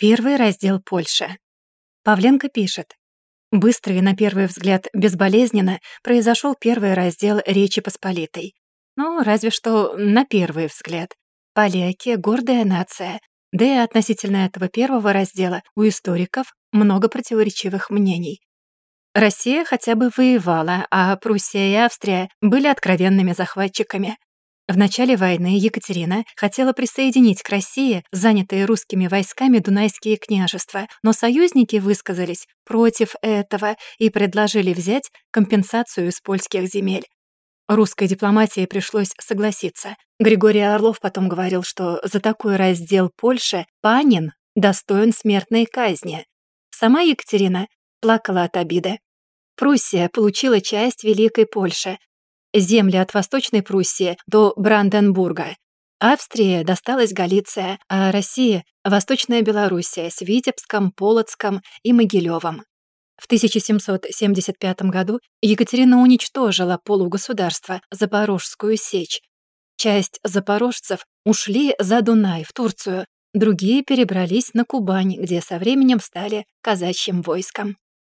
Первый раздел Польши. Павленко пишет. Быстро и, на первый взгляд, безболезненно произошел первый раздел Речи Посполитой. Ну, разве что на первый взгляд. Поляки — гордая нация. Да и относительно этого первого раздела у историков много противоречивых мнений. Россия хотя бы воевала, а Пруссия и Австрия были откровенными захватчиками. В начале войны Екатерина хотела присоединить к России занятые русскими войсками Дунайские княжества, но союзники высказались против этого и предложили взять компенсацию из польских земель. Русской дипломатии пришлось согласиться. Григорий Орлов потом говорил, что за такой раздел Польши Панин достоин смертной казни. Сама Екатерина плакала от обиды. Пруссия получила часть Великой Польши, земли от Восточной Пруссии до Бранденбурга. Австрии досталась Галиция, а России — Восточная Белоруссия с Витебском, Полоцком и Могилевом. В 1775 году Екатерина уничтожила полугосударство Запорожскую сечь. Часть запорожцев ушли за Дунай в Турцию, другие перебрались на Кубань, где со временем стали казачьим войском.